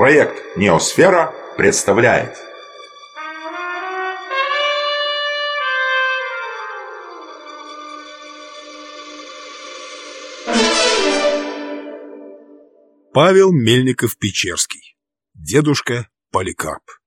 Проект «Неосфера» представляет. Павел Мельников-Печерский. Дедушка Поликарп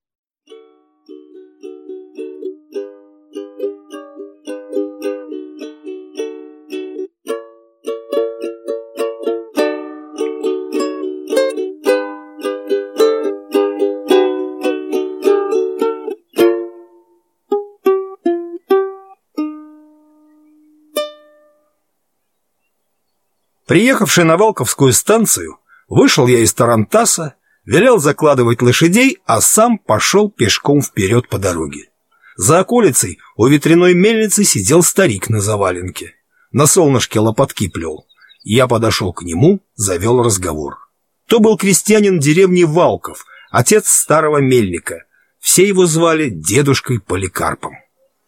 Приехавший на Волковскую станцию, вышел я из Тарантаса, велел закладывать лошадей, а сам пошел пешком вперед по дороге. За околицей у ветряной мельницы сидел старик на заваленке. На солнышке лопатки плел. Я подошел к нему, завел разговор. То был крестьянин деревни Валков, отец старого мельника. Все его звали дедушкой Поликарпом.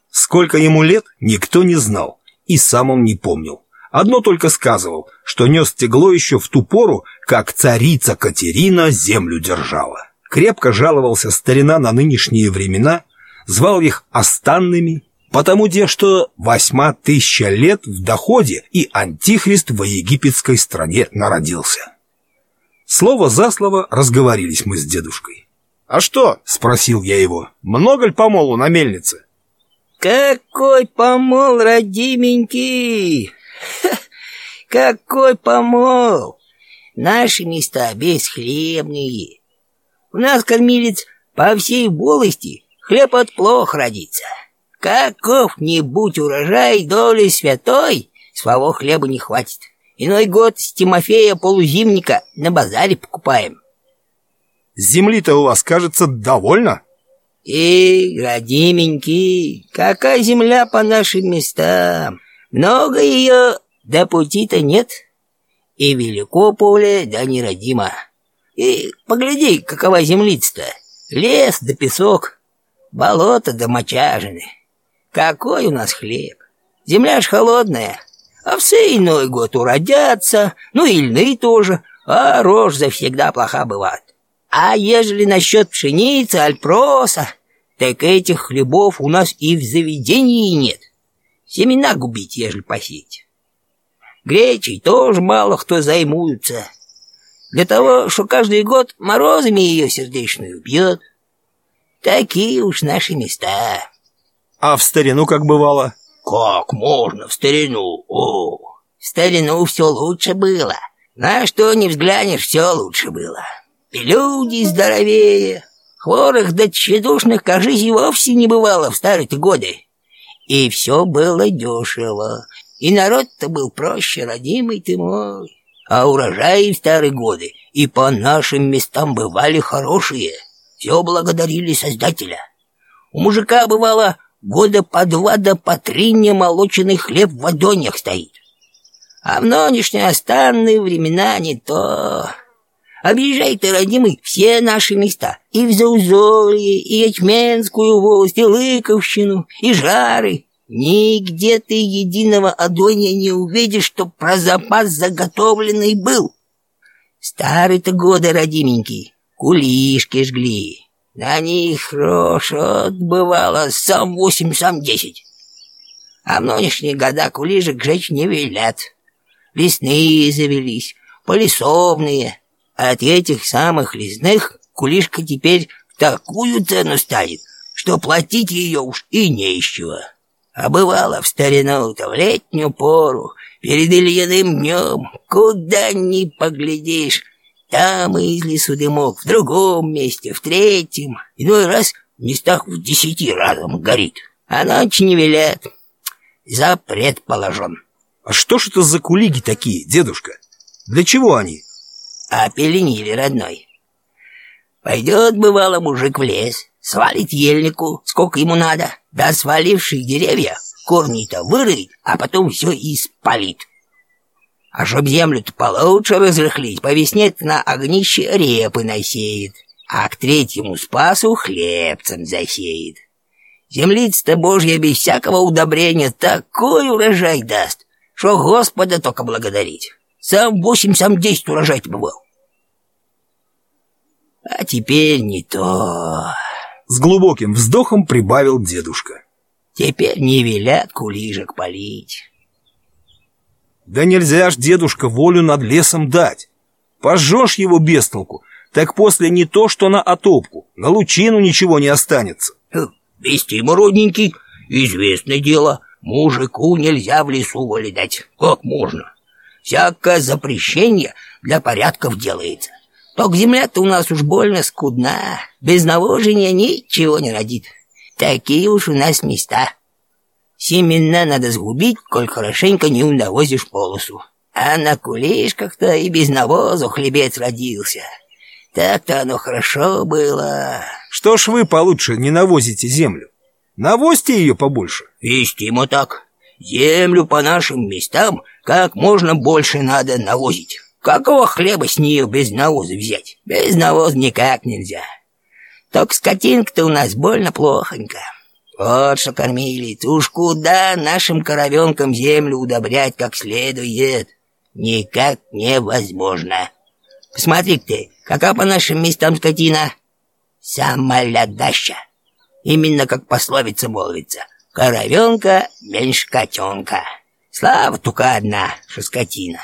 Сколько ему лет, никто не знал, и сам он не помнил. Одно только сказывал, что нес тягло еще в ту пору, как царица Катерина землю держала. Крепко жаловался старина на нынешние времена, звал их останными, потому где что восьма тысяча лет в доходе и антихрист во египетской стране народился. Слово за слово разговорились мы с дедушкой. «А что?» — спросил я его. «Много ли помолу на мельнице?» «Какой помол, родименький!» Какой помол! Наши места бесхлебные. У нас кормилец по всей волости хлеб от плох родится. Каков-нибудь урожай доли святой, своего хлеба не хватит. Иной год с Тимофея полузимника на базаре покупаем. Земли-то у вас, кажется, довольно? Эй, родименький, какая земля по нашим местам? Много ее, да пути-то нет. И велико поле, да нерадимо. И погляди, какова землица-то. Лес да песок, болото да мочажины. Какой у нас хлеб. Земля ж холодная, овсы иной год уродятся, ну и льны тоже, а рожь завсегда плоха бывает. А ежели насчет пшеницы, альпроса, так этих хлебов у нас и в заведении нет семена губить, ежели посеять. Гречей тоже мало кто займуется. Для того, что каждый год морозами ее сердечную бьет. Такие уж наши места. А в старину как бывало? Как можно в старину? О, в старину все лучше было. На что не взглянешь, все лучше было. И люди здоровее. Хворых да тщедушных, кажись, и вовсе не бывало в старые годы. И все было дешево. И народ-то был проще, родимый ты мой. А урожаи в старые годы и по нашим местам бывали хорошие. Все благодарили Создателя. У мужика бывало года по два да по три немолоченный хлеб в ладонях стоит. А в нынешние останные времена не то. Объезжай ты, родимый, все наши места. И в Заузорье, и Ячменскую волость, и Лыковщину, и Жары. Нигде ты единого адония не увидишь, чтоб про запас заготовленный был. Старые-то годы, родименький, кулишки жгли. На них хорошо бывало сам восемь, сам десять. А в нынешние года кулишек жечь не велят. Лесные завелись, полисовные — от этих самых лесных кулишка теперь в такую цену станет, что платить ее уж и не из чего. А бывало в старину-то в летнюю пору, перед Ильиным днем, куда ни поглядишь, там из лесу дымок, в другом месте, в третьем, иной раз в местах в десяти разом горит. А ночь не велят, запрет положен. А что ж это за кулиги такие, дедушка? Для чего они? опеленили, родной. Пойдет, бывало, мужик в лес, свалит ельнику, сколько ему надо, да свалившие деревья корни-то вырыет, а потом все и. А чтоб землю-то получше разрыхлить, по весне на огнище репы насеет, а к третьему спасу хлебцем засеет. Землица-то Божья без всякого удобрения такой урожай даст, что Господа только благодарить. Сам восемь, сам десять урожай бывал. А теперь не то. С глубоким вздохом прибавил дедушка. Теперь не велят кулижек полить. Да нельзя ж, дедушка, волю над лесом дать. Пожжешь его без толку, так после не то, что на отопку, на лучину ничего не останется. Вестимо, родненький, известное дело, мужику нельзя в лесу воли дать. Как можно? Всякое запрещение для порядков делается. Только земля-то у нас уж больно скудна, без навожения ничего не родит. Такие уж у нас места. Семена надо сгубить, коль хорошенько не навозишь полосу. А на кулишках-то и без навозу хлебец родился. Так-то оно хорошо было. Что ж вы получше не навозите землю? Навозьте ее побольше. Вестимо так. Землю по нашим местам как можно больше надо навозить. Какого хлеба с нее без навоза взять? Без навоза никак нельзя. Только скотинка-то у нас больно плохонько. Вот что, кормилец, уж куда нашим коровенкам землю удобрять как следует, никак невозможно. Посмотри ты, какая по нашим местам скотина? Самолядаща. Именно как пословица молвится. Коровенка меньше котенка. Слава только одна, что скотина.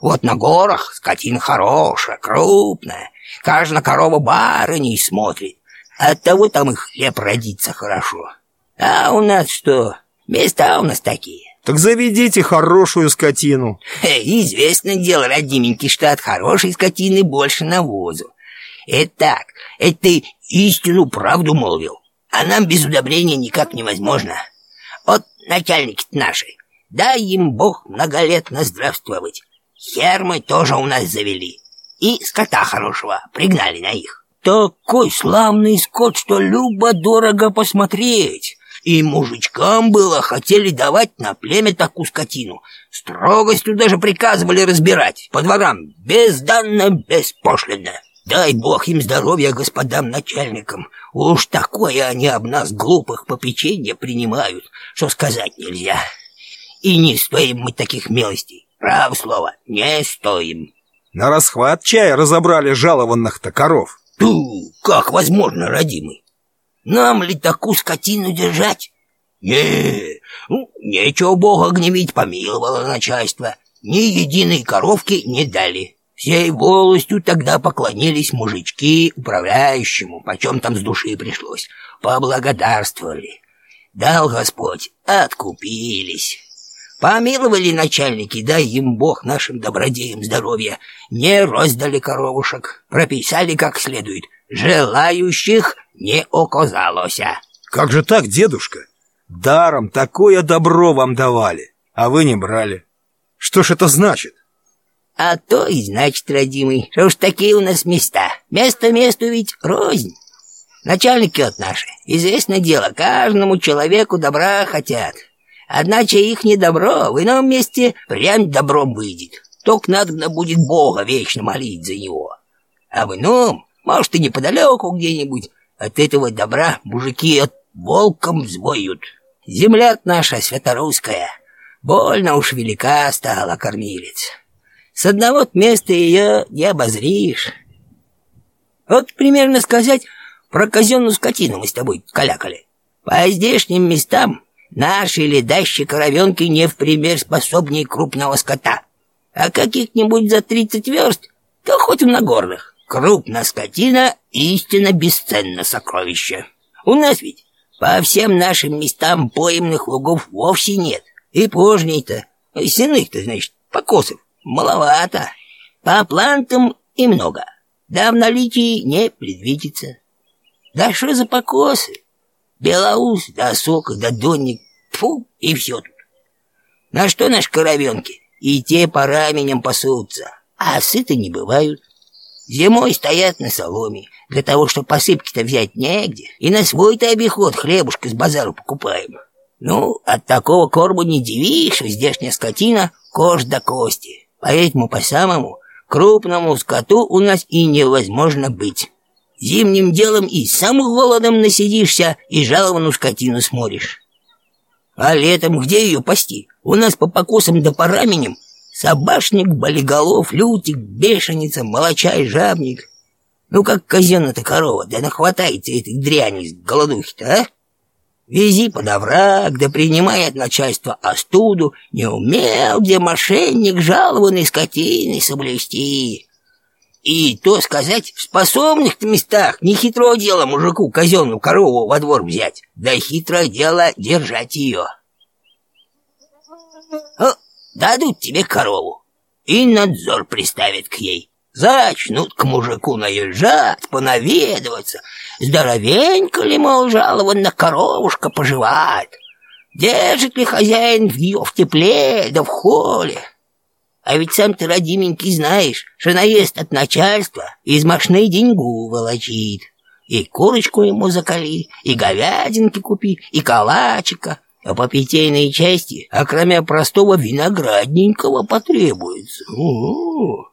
Вот на горах скотина хорошая, крупная. Каждая корова барыней смотрит. Оттого там и хлеб родится хорошо. А у нас что? Места у нас такие. Так заведите хорошую скотину. Известное дело, родименький, от хорошей скотины больше навозу. Это так, это ты истину правду молвил. А нам без удобрения никак невозможно. Вот начальники наши, дай им Бог много лет наздравствовать. Хермы тоже у нас завели. И скота хорошего пригнали на их. Такой славный скот, что любо-дорого посмотреть. И мужичкам было хотели давать на племя такую скотину. Строгостью даже приказывали разбирать по дворам, безданно, беспошлино. Дай бог им здоровья господам начальникам. Уж такое они об нас глупых попечения принимают, что сказать нельзя. И не стоим мы таких милостей. Право слово, не стоим. На расхват чая разобрали жалованных-то коров. Ту, как возможно, родимый? Нам ли такую скотину держать? Не, ну, нечего Бога гневить, помиловало начальство. Ни единой коровки не дали. Всей волостью тогда поклонились мужички управляющему, почем там с души пришлось. Поблагодарствовали. Дал Господь, откупились. Помиловали начальники, дай им Бог нашим добродеям здоровья. Не роздали коровушек, прописали как следует. Желающих не оказалося. Как же так, дедушка? Даром такое добро вам давали, а вы не брали. Что ж это значит? А то и значит, родимый, что уж такие у нас места. Место месту ведь рознь. Начальники от наши, известное дело, каждому человеку добра хотят. Одначе их не добро в ином месте прям добром выйдет. Только надо будет Бога вечно молить за него. А в ином, может, и неподалеку где-нибудь, от этого добра мужики от волком взвоют. Земля наша святорусская, больно уж велика стала кормилец. С одного места ее не обозришь. Вот примерно сказать про казенную скотину мы с тобой калякали. По здешним местам наши ледащие коровенки не в пример способнее крупного скота. А каких-нибудь за тридцать верст, то хоть в нагорных. Крупная скотина истинно бесценно сокровище. У нас ведь по всем нашим местам поемных лугов вовсе нет. И пожней-то, и сенных-то, значит, покосов маловато. По плантам и много. Да в наличии не предвидится. Да что за покосы? Белоус, да сок, да донник, фу, и все тут. На что наши коровенки? И те по раменям пасутся, а сыты не бывают. Зимой стоят на соломе, для того, чтобы посыпки-то взять негде, и на свой-то обиход хлебушка с базару покупаем. Ну, от такого корму не дивишь, что здешняя скотина кожа до кости. Поэтому по-самому крупному скоту у нас и невозможно быть. Зимним делом и самым голодом насидишься, и жалованную скотину сморишь. А летом где ее пасти? У нас по покосам да по раменям собашник, болиголов, лютик, бешеница, молочай, жабник. Ну как казенная-то корова, да нахватается этой дряни с голодухи-то, а? Вези под овраг, да принимай от начальства остуду, не умел, где мошенник жалованный скотиной соблюсти. И то сказать, в способных местах не хитро дело мужику казенную корову во двор взять, да хитрое дело держать ее. О, дадут тебе корову, и надзор приставят к ей. Зачнут к мужику наезжать, понаведываться. Здоровенько ли, мол, жалованно коровушка поживает? Держит ли хозяин ее в тепле да в холе? А ведь сам ты, родименький, знаешь, что наезд от начальства из мошны деньгу волочит. И курочку ему закали, и говядинки купи, и калачика. А по питейной части, а кроме простого виноградненького, потребуется. У-у-у.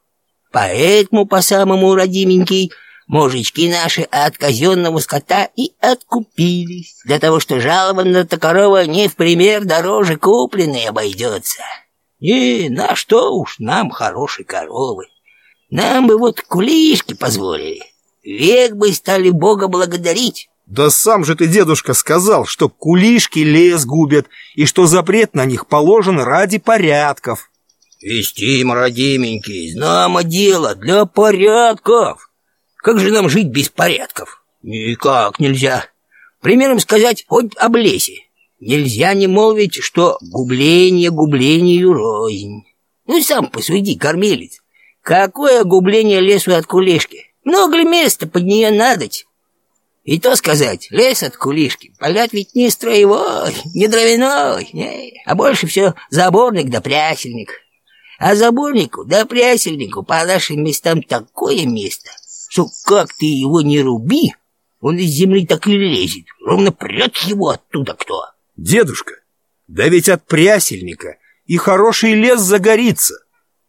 Поэтому, по самому родименький, мужички наши от казенного скота и откупились, для того, что жалованная-то корова не в пример дороже купленной обойдется. И на что уж нам хорошие коровы. Нам бы вот кулишки позволили. Век бы стали Бога благодарить. Да сам же ты, дедушка, сказал, что кулишки лес губят, и что запрет на них положен ради порядков. Вестим, родименький, знамо дело, для порядков. Как же нам жить без порядков? Никак нельзя. Примером сказать, хоть об лесе. Нельзя не молвить, что губление гублению рознь. Ну, сам посуди, кормилец. Какое губление лесу от кулишки? Много ли места под нее надоть? И то сказать, лес от кулишки, полет ведь не строевой, не дровяной, не, а больше все заборник да прясельник. А заборнику да прясельнику по нашим местам такое место, что как ты его не руби, он из земли так и лезет, ровно прет его оттуда кто. Дедушка, да ведь от прясельника и хороший лес загорится.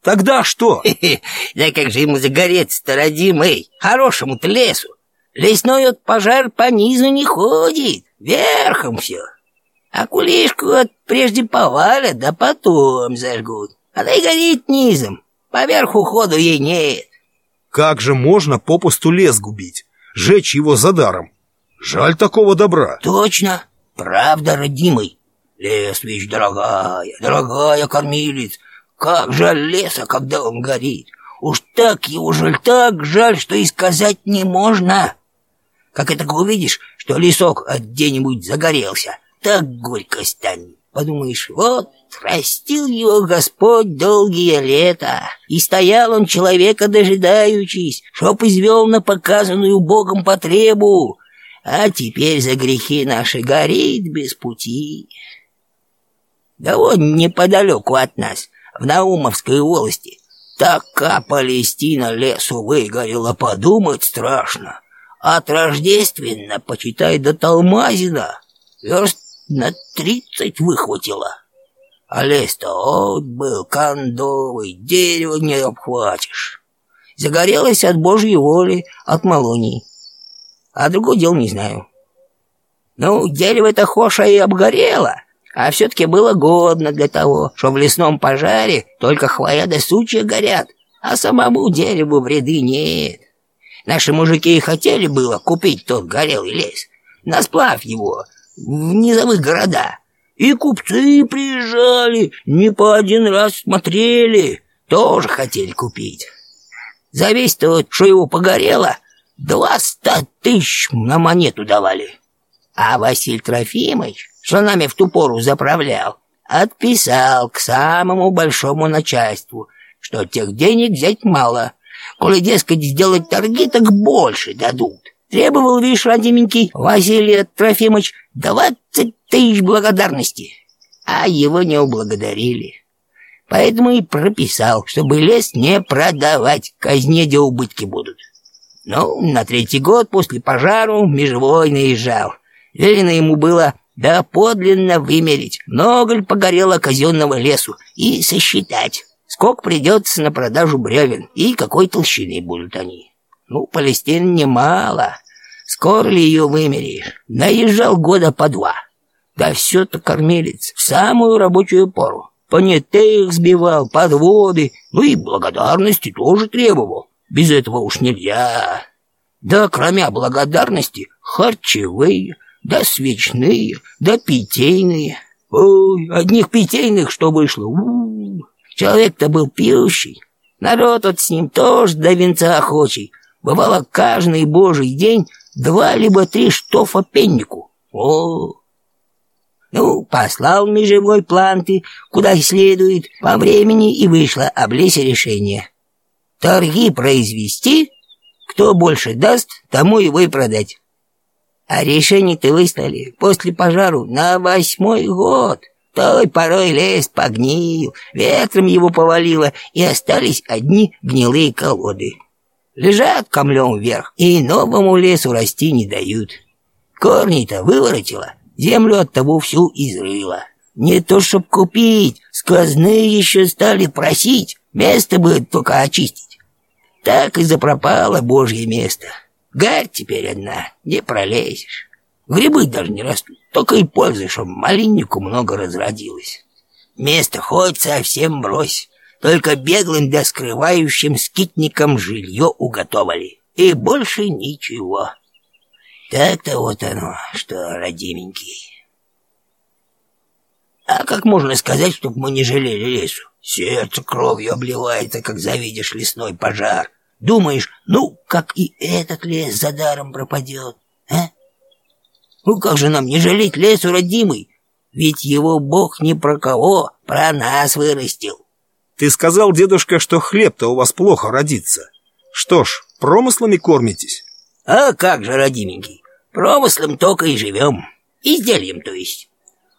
Тогда что? Да как же ему загореться-то, родимый, хорошему-то лесу. Лесной от пожар по низу не ходит, верхом все. А кулишку от прежде повалят, да потом зажгут. Она и горит низом, поверху ходу ей нет. Как же можно попусту лес губить, жечь его за даром? Жаль такого добра. Точно, правда, родимый. Лес вещь дорогая, дорогая кормилец. Как жаль леса, когда он горит. Уж так его жаль, так жаль, что и сказать не можно. Как это увидишь, что лесок где-нибудь загорелся, так горько станет. Подумаешь, вот, растил его Господь долгие лета, и стоял он человека дожидаючись, чтоб извел на показанную Богом потребу, а теперь за грехи наши горит без пути. Да вот неподалеку от нас, в Наумовской волости, такая Палестина лесу выгорела, подумать страшно. От Рождественно, почитай, до Талмазина, верст на тридцать выхватило. А лес-то вот был кондовый, дерево не обхватишь. Загорелось от Божьей воли, от малоний. А другое дело не знаю. Ну, дерево-то хоша и обгорело, а все-таки было годно для того, что в лесном пожаре только хвоя да сучья горят, а самому дереву вреды нет. Наши мужики и хотели было купить тот горелый лес, на сплав его, в низовых города. И купцы приезжали, не по один раз смотрели, тоже хотели купить. За весь тот, что его погорело, двадцать тысяч на монету давали. А Василий Трофимович, что нами в ту пору заправлял, отписал к самому большому начальству, что тех денег взять мало. Коли, дескать, сделать торги, так больше дадут. Требовал, видишь, родименький Василий Трофимович двадцать тысяч благодарности, а его не ублагодарили. Поэтому и прописал, чтобы лес не продавать, казне где убытки будут. Ну, на третий год после пожару межвой наезжал. Велено ему было да подлинно вымерить, много ли погорело казенного лесу, и сосчитать, сколько придется на продажу бревен и какой толщины будут они. Ну, Палестин немало. Скоро ли ее вымеришь? Наезжал года по два. Да все-то кормилец в самую рабочую пору. Понятых сбивал, подводы, ну и благодарности тоже требовал. Без этого уж нельзя. Да кроме благодарности харчевые, да свечные, да питейные. Ой, одних питейных что вышло? Человек-то был пьющий. Народ вот с ним тоже до венца охочий. Бывало каждый божий день два либо три штофа пеннику. О, ну, послал межевой план ты, куда следует, по времени и вышло об лесе решение. Торги произвести, кто больше даст, тому его и продать. А решение-то выставили после пожару на восьмой год. Той порой лес погнил, ветром его повалило, и остались одни гнилые колоды. Лежат камлем вверх, и новому лесу расти не дают. Корни-то выворотило, землю от того всю изрыла. Не то чтоб купить, сказные еще стали просить, место бы только очистить. Так и запропало божье место. Гарь теперь одна, не пролезешь. Грибы даже не растут, только и пользы, что малиннику много разродилось. Место хоть совсем брось, только беглым да скрывающим скитникам жилье уготовали. И больше ничего. Так-то вот оно, что, родименький. А как можно сказать, чтоб мы не жалели лесу? Сердце кровью обливается, как завидишь лесной пожар. Думаешь, ну, как и этот лес за даром пропадет, а? Ну, как же нам не жалеть лесу, родимый? Ведь его Бог не про кого, про нас вырастил. Ты сказал, дедушка, что хлеб-то у вас плохо родится. Что ж, промыслами кормитесь? А как же, родименький, промыслом только и живем. Изделием, то есть.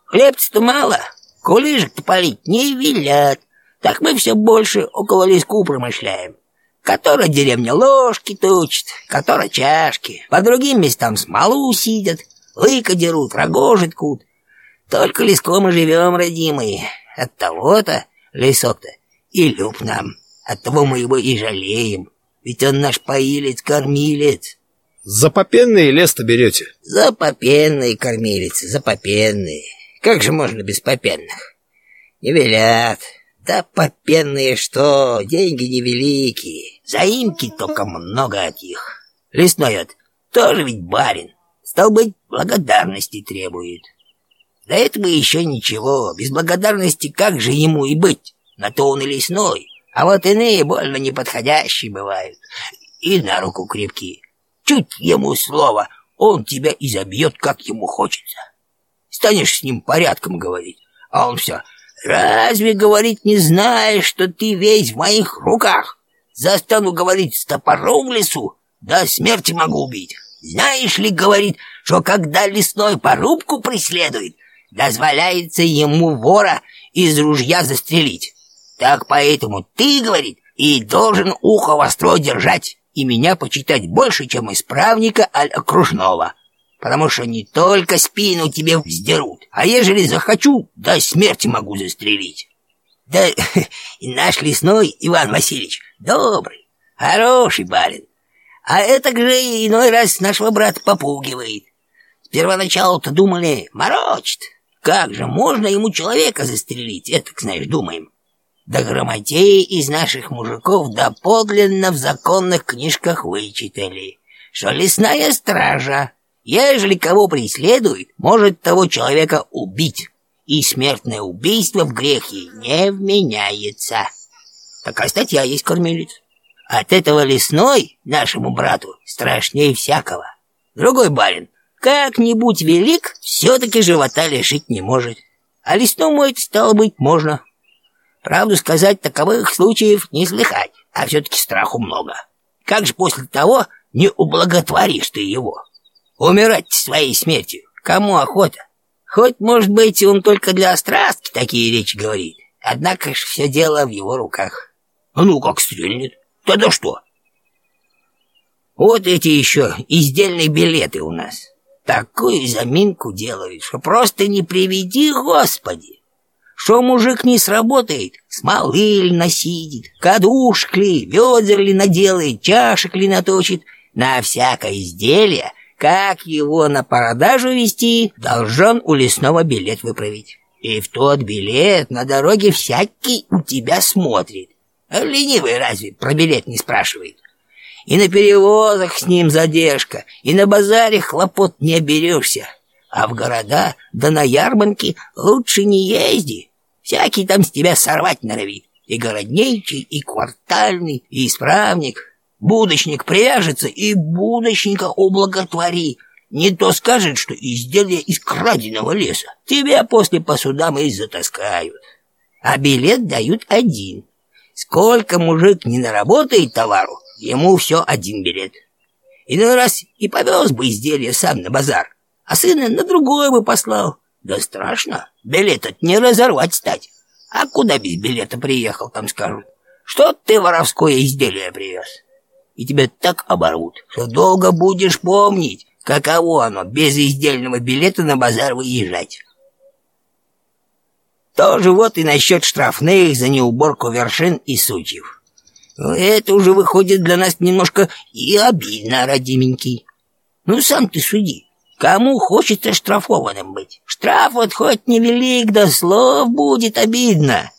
Хлебца-то мало, кулижек-то полить не велят. Так мы все больше около леску промышляем. Которая деревня ложки точит, которая чашки. По другим местам смолу сидят, лыка дерут, рогожи ткут. Только леском и живем, родимые. От того-то лесок-то и люб нам. От того мы его и жалеем. Ведь он наш поилец-кормилец. За попенный лес-то берете? За попенный кормилец, за попенный. Как же можно без попенных? Не велят. Да попенные что, деньги невеликие. Заимки только много от них. Лесной от тоже ведь барин. Стал быть, благодарности требует. До этого еще ничего. Без благодарности как же ему и быть? На то он и лесной. А вот иные больно неподходящие бывают. И на руку крепкие. Чуть ему слово, он тебя изобьет, как ему хочется. Станешь с ним порядком говорить, а он все... Разве, говорить не знаешь, что ты весь в моих руках? Застану, говорить, с топором в лесу, до смерти могу убить. Знаешь ли, говорит, что когда лесной порубку преследует, дозволяется ему вора из ружья застрелить. Так поэтому ты, говорит, и должен ухо востро держать и меня почитать больше, чем исправника аль окружного, потому что не только спину тебе вздерут, а ежели захочу, до смерти могу застрелить. Да и наш лесной Иван Васильевич добрый, хороший барин, а это же иной раз нашего брата попугивает. С первоначала-то думали, морочит, как же можно ему человека застрелить, это, знаешь, думаем. Да грамотеи из наших мужиков доподлинно в законных книжках вычитали, что лесная стража, ежели кого преследует, может того человека убить, и смертное убийство в грех ей не вменяется. Такая статья есть, кормилец. От этого лесной нашему брату страшнее всякого. Другой барин, как-нибудь велик, все-таки живота лишить не может. А лесному это, стало быть, можно. Правду сказать, таковых случаев не слыхать, а все-таки страху много. Как же после того не ублаготворишь ты его? Умирать своей смертью, кому охота? Хоть, может быть, он только для острастки такие речи говорит, однако ж все дело в его руках. А ну как стрельнет, тогда что? Вот эти еще издельные билеты у нас. Такую заминку делают, что просто не приведи, Господи. Что мужик не сработает, смолы ли насидит, кадушек ли, ведер ли наделает, чашек ли наточит, на всякое изделие, как его на продажу вести, должен у лесного билет выправить. И в тот билет на дороге всякий у тебя смотрит. Ленивый разве про билет не спрашивает? И на перевозах с ним задержка, и на базаре хлопот не оберешься. А в города, да на ярмарки лучше не езди. Всякий там с тебя сорвать норовит. И городнейчий, и квартальный, и исправник. Будочник привяжется и будочника ублаготвори. Не то скажет, что изделие из краденого леса. Тебя после по судам и затаскают. А билет дают один. Сколько мужик не наработает товару, ему все один билет. Иной раз и повез бы изделие сам на базар, а сына на другой бы послал. Да страшно, билет от не разорвать стать. А куда без билета приехал, там скажут. Что ты воровское изделие привез? И тебя так оборвут, что долго будешь помнить, каково оно без издельного билета на базар выезжать. Тоже вот и насчет штрафных за неуборку вершин и сучьев. Это уже выходит для нас немножко и обидно, родименький. Ну, сам ты суди. Кому хочется штрафованным быть? Штраф вот хоть невелик, да слов будет обидно.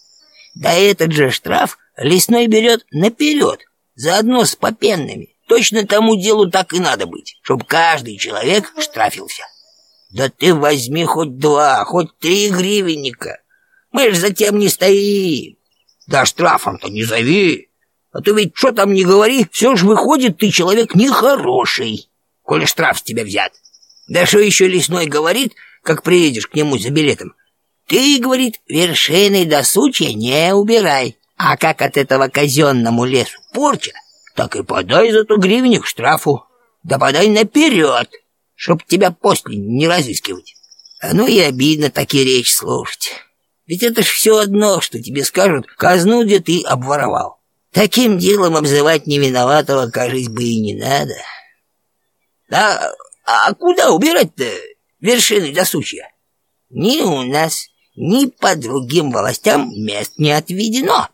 Да этот же штраф лесной берет наперед, заодно с попенными. Точно тому делу так и надо быть, чтобы каждый человек штрафился. Да ты возьми хоть два, хоть три гривенника. Мы ж затем не стоим. Да штрафом-то не зови. А то ведь что там не говори, все ж выходит, ты человек нехороший, коли штраф с тебя взят. Да что еще лесной говорит, как приедешь к нему за билетом? Ты, говорит, вершины до сучья не убирай. А как от этого казенному лесу порча, так и подай за ту гривенник штрафу. Да подай наперед, чтоб тебя после не разыскивать. А ну и обидно таки речь слушать. Ведь это ж все одно, что тебе скажут, казну где ты обворовал. Таким делом обзывать невиноватого, кажись бы, и не надо. Да, а куда убирать-то вершины досучья? Ни у нас, ни по другим властям мест не отведено.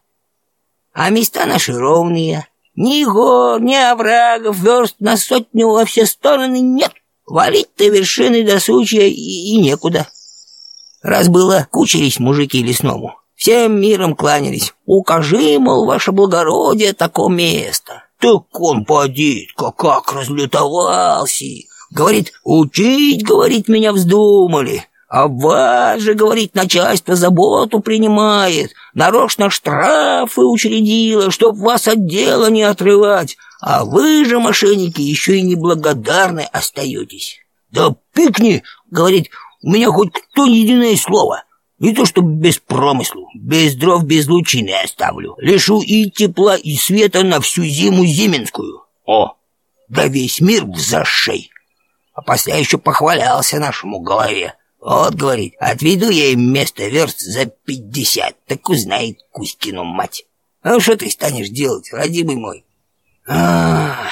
А места наши ровные. Ни гор, ни оврагов, верст на сотню во все стороны нет. Валить-то вершины досучья и, и некуда. Раз было, кучились мужики лесному. Всем миром кланялись. Укажи, мол, ваше благородие, такое место. Так он, подит-ка, как разлютовался. Говорит, учить, говорит, меня вздумали. А вас же, говорит, начальство заботу принимает. Нарочно штрафы учредило, чтоб вас от дела не отрывать. А вы же, мошенники, еще и неблагодарны остаетесь. Да пикни, говорит, у меня хоть кто ни единое слово. Не то что без промыслу, без дров, без лучины оставлю. Лишу и тепла, и света на всю зиму зименскую. О, да весь мир в зашей. А после еще похвалялся нашему голове. Вот, говорит, отведу я им место верст за пятьдесят, так узнает Кузькину мать. А что ты станешь делать, родимый мой? Ах,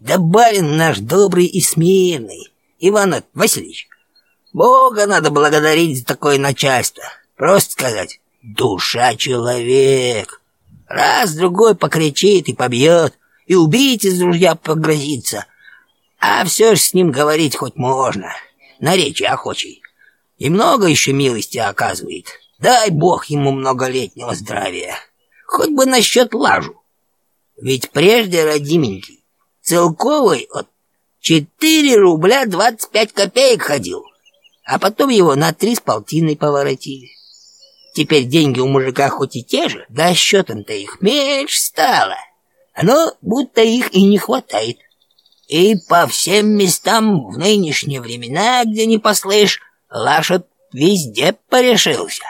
да барин наш добрый и смирный, Иван Васильевич, Бога надо благодарить за такое начальство. Просто сказать «душа человек». Раз-другой покричит и побьет, и убить из ружья погрозится. А все ж с ним говорить хоть можно, на речи охочей. И много еще милости оказывает. Дай Бог ему многолетнего здравия. Хоть бы насчет лажу. Ведь прежде, родименький, целковый от 4 рубля 25 копеек ходил а потом его на три с полтиной поворотили. Теперь деньги у мужика хоть и те же, да счетом-то их меньше стало. Но будто их и не хватает. И по всем местам в нынешние времена, где не послышь, лошадь везде порешился.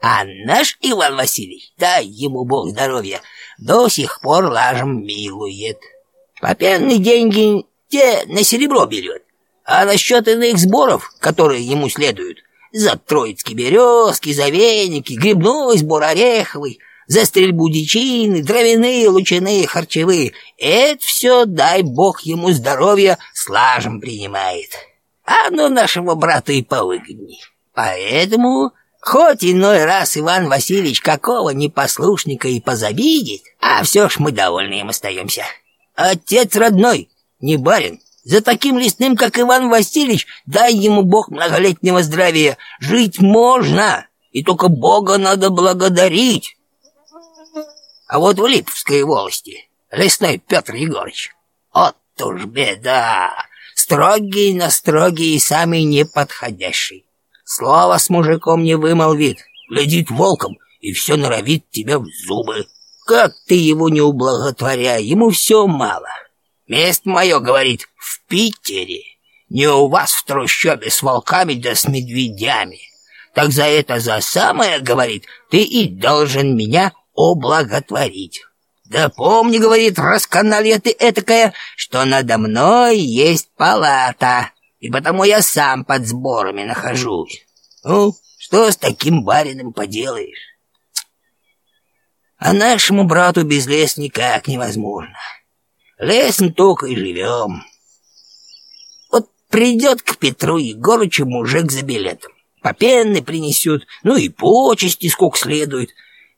А наш Иван Васильевич, дай ему бог здоровья, до сих пор лажем милует. Попенные деньги те на серебро берет, а насчет иных сборов, которые ему следуют, за троицкие березки, за веники, грибной сбор ореховый, за стрельбу дичины, дровяные, лучаные, харчевые, это все, дай бог ему здоровья, слажем принимает. А оно нашего брата и повыгодней. Поэтому, хоть иной раз Иван Васильевич какого непослушника и позабидит, а все ж мы довольны им остаемся. Отец родной, не барин, за таким лесным, как Иван Васильевич, дай ему Бог многолетнего здравия. Жить можно, и только Бога надо благодарить. А вот в Липовской волости лесной Петр Егорыч, уж беда. Строгий на строгий и самый неподходящий. Слово с мужиком не вымолвит, глядит волком и все норовит тебя в зубы. Как ты его не ублаготворяй, ему все мало. Место мое, говорит, в Питере. Не у вас в трущобе с волками да с медведями. Так за это за самое, говорит, ты и должен меня облаготворить. Да помни, говорит, расканалья ты этакая, что надо мной есть палата, и потому я сам под сборами нахожусь. Ну, что с таким барином поделаешь? А нашему брату без лес никак невозможно. Лесом только и живем. Вот придет к Петру Егорычу мужик за билетом. Попенный принесет, ну и почести сколько следует.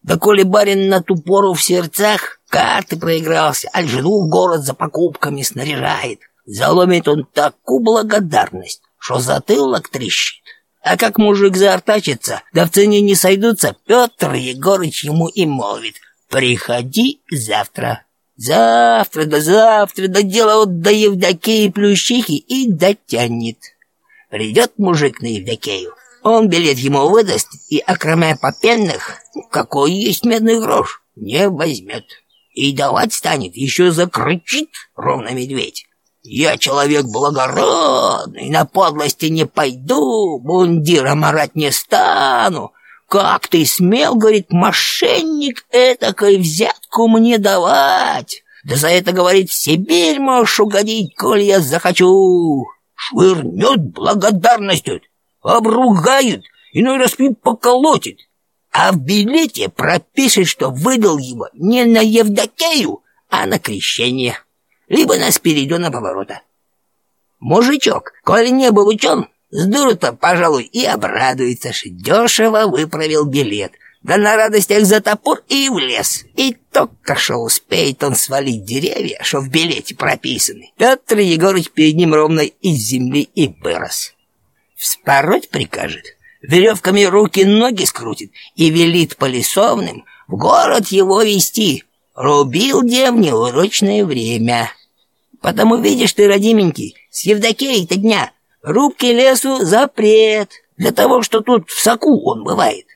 Да коли барин на ту пору в сердцах карты проигрался, а жену в город за покупками снаряжает, заломит он такую благодарность, что затылок трещит. А как мужик заортачится, да в цене не сойдутся, Петр Егорыч ему и молвит «Приходи завтра». Завтра да завтра, да дело вот до Евдокии Плющихи и дотянет. Придет мужик на Евдокею, он билет ему выдаст и, окромя попенных, какой есть медный грош, не возьмет. И давать станет, еще закричит, ровно медведь. Я человек благородный, на подлости не пойду, мундира марать не стану. Как ты смел, говорит, мошенник этакой взятку мне давать? Да за это, говорит, в Сибирь можешь угодить, коль я захочу. Швырнет благодарностью, обругают, иной раз и поколотит. А в билете пропишет, что выдал его не на Евдокею, а на крещение либо на Спиридона поворота. Мужичок, коли не был учен, с дуру-то, пожалуй, и обрадуется, что дешево выправил билет, да на радостях за топор и в лес. И только что успеет он свалить деревья, что в билете прописаны. Петр Егорыч перед ним ровно из земли и вырос. Вспороть прикажет, веревками руки-ноги скрутит и велит по лесовным в город его вести. Рубил где в неурочное время. Потому, видишь ты, родименький, с Евдокеей-то дня рубки лесу запрет для того, что тут в соку он бывает.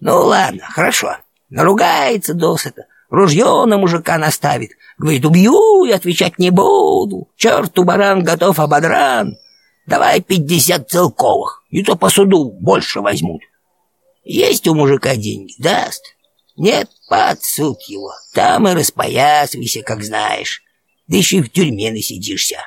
Ну ладно, хорошо. Наругается досыта, ружье на мужика наставит. Говорит, убью и отвечать не буду. Черту баран готов ободран. Давай пятьдесят целковых, и то по суду больше возьмут. Есть у мужика деньги, даст. Нет, под суд его. Там и распоясывайся, как знаешь да еще и в тюрьме насидишься.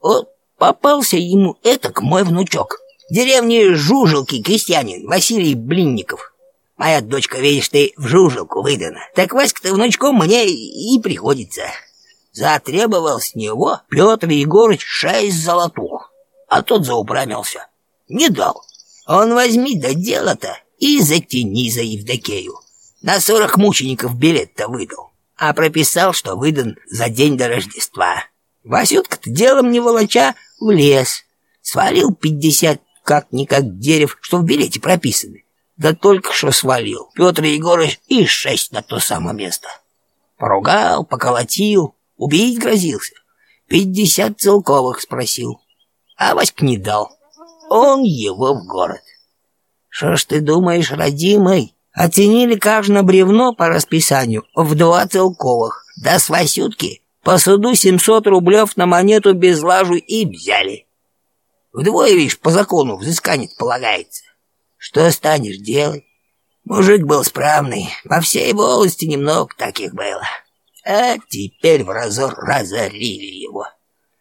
Вот попался ему этак мой внучок. В деревне Жужелки крестьянин Василий Блинников. Моя дочка, видишь ты, в Жужелку выдана. Так Васька-то внучком мне и приходится. Затребовал с него Петр Егорыч шесть золотух, а тот заупрамился. Не дал. Он возьми да дело-то и затяни за Евдокею. На сорок мучеников билет-то выдал а прописал, что выдан за день до Рождества. Васютка-то делом не волоча в лес. Свалил пятьдесят как-никак дерев, что в билете прописаны. Да только что свалил. Петр Егорович и шесть на то самое место. Поругал, поколотил, убить грозился. Пятьдесят целковых спросил. А Васька не дал. Он его в город. Что ж ты думаешь, родимый? Оценили каждое бревно по расписанию в два целковых. Да с Васютки по суду 700 рублев на монету без лажу и взяли. Вдвое, видишь, по закону взыскание полагается. Что станешь делать? Мужик был справный, по всей волости немного таких было. А теперь в разор разорили его.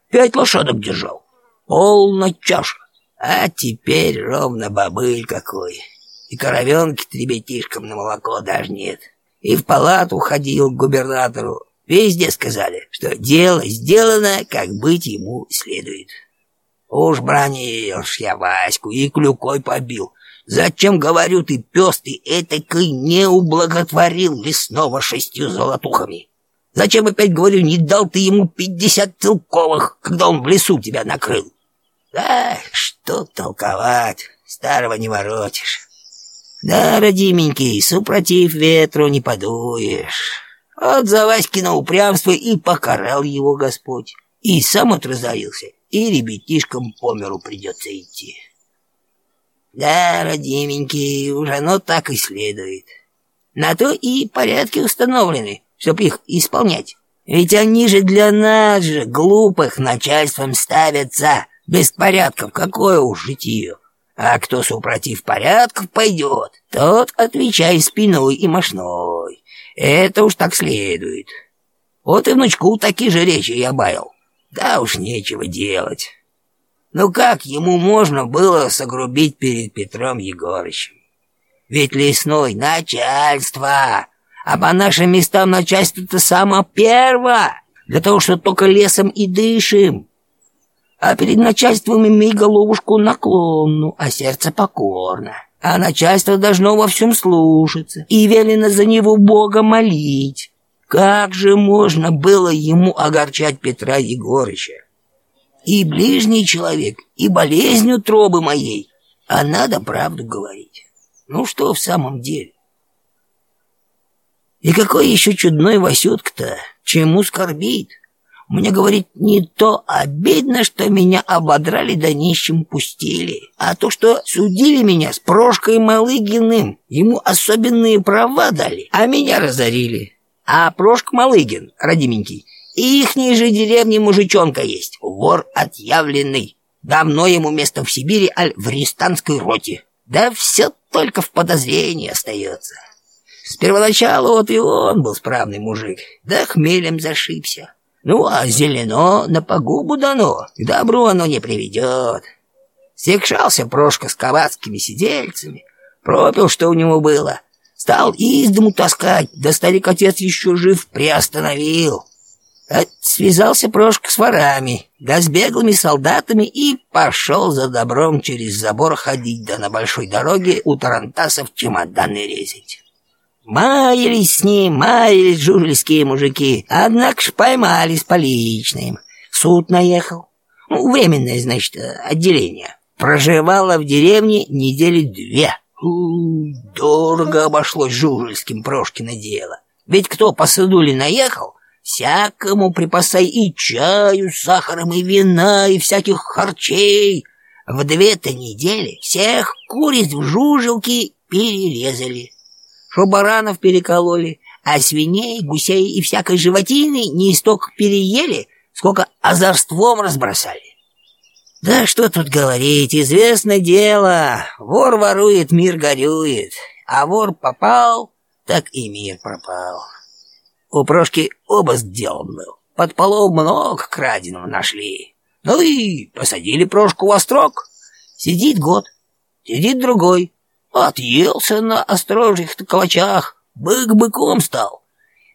Пять лошадок держал, полная чаша. А теперь ровно бобыль какой и коровенки-то ребятишкам на молоко даже нет. И в палату ходил к губернатору. Везде сказали, что дело сделано, как быть ему следует. Уж бронишь я Ваську и клюкой побил. Зачем, говорю, ты, пес ты этакой не ублаготворил лесного шестью золотухами? Зачем, опять говорю, не дал ты ему пятьдесят целковых, когда он в лесу тебя накрыл? Да, что толковать, старого не воротишь. Да, родименький, супротив ветру не подуешь. Вот за Васькино упрямство и покарал его Господь. И сам отразорился, и ребятишкам по миру придется идти. Да, родименький, уж оно так и следует. На то и порядки установлены, чтоб их исполнять. Ведь они же для нас же, глупых, начальством ставятся. Беспорядков какое уж житие. А кто супротив порядков пойдет, тот отвечай спиной и мошной. Это уж так следует. Вот и внучку такие же речи я баял. Да уж нечего делать. Ну как ему можно было согрубить перед Петром Егорычем? Ведь лесной начальство, а по нашим местам начальство-то само первое, для того, что только лесом и дышим. А перед начальством имей головушку наклонну, а сердце покорно. А начальство должно во всем слушаться и велено за него Бога молить. Как же можно было ему огорчать Петра Егорыча? И ближний человек, и болезнь утробы моей, а надо правду говорить. Ну что в самом деле? И какой еще чудной Васютка-то, чему скорбит? Мне, говорит, не то обидно, что меня ободрали да нищим пустили, а то, что судили меня с Прошкой Малыгиным, ему особенные права дали, а меня разорили. А Прошка Малыгин, родименький, ихней же деревне мужичонка есть, вор отъявленный. Давно ему место в Сибири, аль в рестанской роте. Да все только в подозрении остается. С первоначала вот и он был справный мужик, да хмелем зашибся. Ну, а зелено на погубу дано, к добру оно не приведет. Секшался Прошка с ковацкими сидельцами, пропил, что у него было, стал из дому таскать, да старик-отец еще жив, приостановил. А связался Прошка с ворами, да с беглыми солдатами и пошел за добром через забор ходить, да на большой дороге у тарантасов чемоданы резать. Маялись с ним, маялись жужельские мужики, однако ж поймали с поличным. Суд наехал. Ну, временное, значит, отделение. Проживала в деревне недели две. Дорого обошлось жужельским Прошкино дело. Ведь кто по судуле наехал, всякому припасай и чаю с сахаром, и вина, и всяких харчей. В две-то недели всех куриц в жужелке перерезали что баранов перекололи, а свиней, гусей и всякой животины не столько переели, сколько озорством разбросали. Да что тут говорить, известное дело, вор ворует, мир горюет, а вор попал, так и мир пропал. У Прошки обыск делом был, под полом много краденого нашли. Ну и посадили Прошку во строк. Сидит год, сидит другой, Отъелся на острожьих калачах, бык быком стал.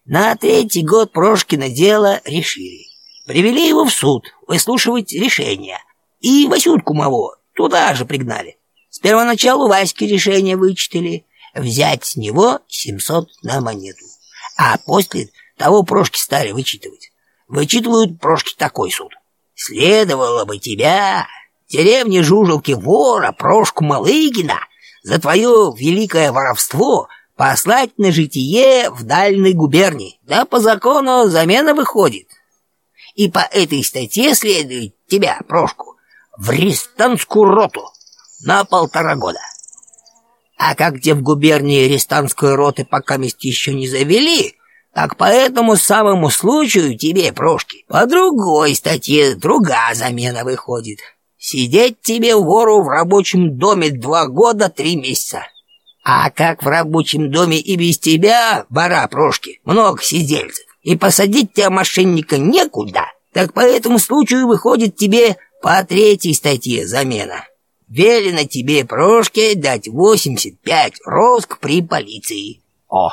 На третий год Прошкина дело решили. Привели его в суд выслушивать решение. И Васютку моего туда же пригнали. С первоначалу Ваське решение вычитали. Взять с него 700 на монету. А после того Прошки стали вычитывать. Вычитывают Прошки такой суд. Следовало бы тебя, деревне Жужелки вора, Прошку Малыгина, за твое великое воровство послать на житие в дальней губернии. Да по закону замена выходит. И по этой статье следует тебя, Прошку, в рестанскую роту на полтора года. А как где в губернии рестанской роты пока мест еще не завели, так по этому самому случаю тебе, Прошки, по другой статье другая замена выходит. Сидеть тебе вору в рабочем доме два года три месяца. А как в рабочем доме и без тебя, бара прошки, много сидельцев, и посадить тебя, мошенника, некуда, так по этому случаю выходит тебе по третьей статье замена. Велено тебе, прошке, дать 85 роск при полиции. О!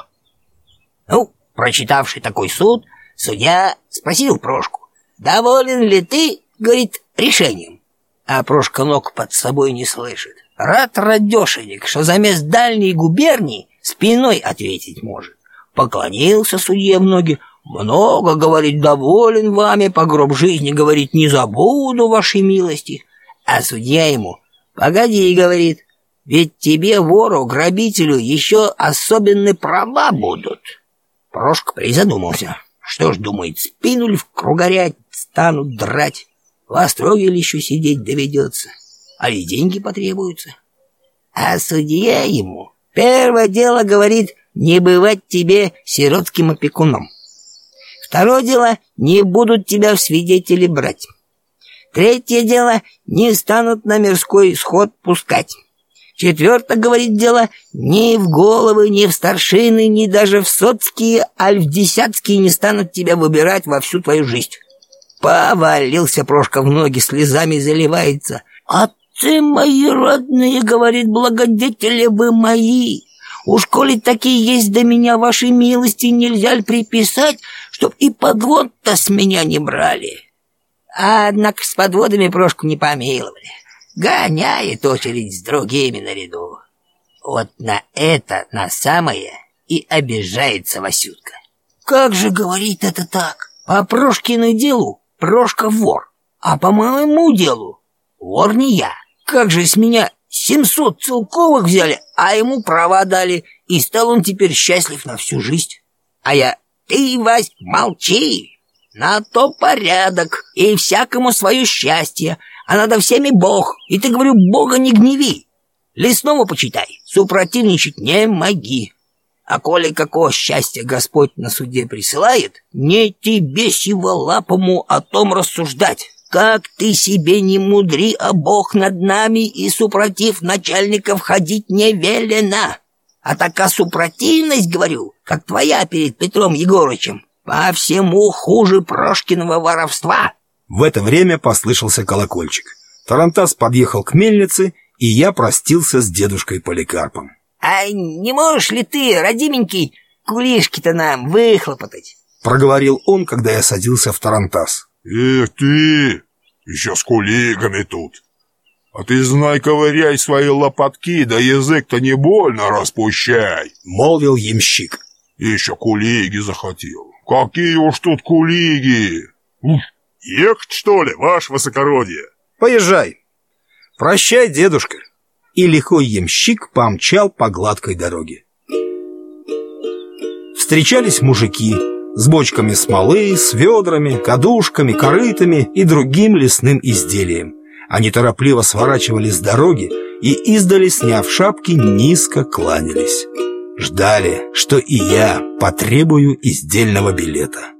Ну, прочитавший такой суд, судья спросил прошку, доволен ли ты, говорит, решением а Прошка ног под собой не слышит. Рад радешенек, что замест дальней губернии спиной ответить может. Поклонился судье в ноги, много, говорит, доволен вами, по гроб жизни, говорит, не забуду вашей милости. А судья ему, погоди, говорит, ведь тебе, вору, грабителю, еще особенные права будут. Прошка призадумался. Что ж, думает, спину ли в кругорять станут драть? В остроге еще сидеть доведется? А ли деньги потребуются? А судья ему первое дело говорит не бывать тебе сиротским опекуном. Второе дело не будут тебя в свидетели брать. Третье дело не станут на мирской сход пускать. Четвертое, говорит дело, ни в головы, ни в старшины, ни даже в соцкие, аль в десятские не станут тебя выбирать во всю твою жизнь. Повалился Прошка в ноги, слезами заливается. «Отцы мои родные, — говорит, — благодетели вы мои, уж коли такие есть до меня вашей милости, нельзя ли приписать, чтоб и подвод-то с меня не брали?» Однако с подводами Прошку не помиловали гоняет очередь с другими наряду. Вот на это, на самое, и обижается Васютка. Как же говорит это так? По Прошкину делу Прошка вор, а по моему делу вор не я. Как же с меня семьсот целковых взяли, а ему права дали, и стал он теперь счастлив на всю жизнь. А я, ты, Вась, молчи, на то порядок, и всякому свое счастье, а надо всеми Бог, и ты, говорю, Бога не гневи. Лесного почитай, супротивничать не моги. А коли какого счастья Господь на суде присылает, не тебе сиволапому о том рассуждать. Как ты себе не мудри, а Бог над нами и супротив начальников ходить не велено. А такая супротивность, говорю, как твоя перед Петром Егорычем, по всему хуже Прошкиного воровства. В это время послышался колокольчик. Тарантас подъехал к мельнице, и я простился с дедушкой Поликарпом. «А не можешь ли ты, родименький, кулишки-то нам выхлопотать?» Проговорил он, когда я садился в Тарантас. «Эх ты, еще с кулигами тут. А ты знай, ковыряй свои лопатки, да язык-то не больно распущай!» Молвил ямщик. «Еще кулиги захотел. Какие уж тут кулиги! Ух!» «Ехать, что ли, ваше высокородие?» «Поезжай!» «Прощай, дедушка!» И лихой ямщик помчал по гладкой дороге. Встречались мужики с бочками смолы, с ведрами, кадушками, корытами и другим лесным изделием. Они торопливо сворачивали с дороги и издали, сняв шапки, низко кланялись. Ждали, что и я потребую издельного билета.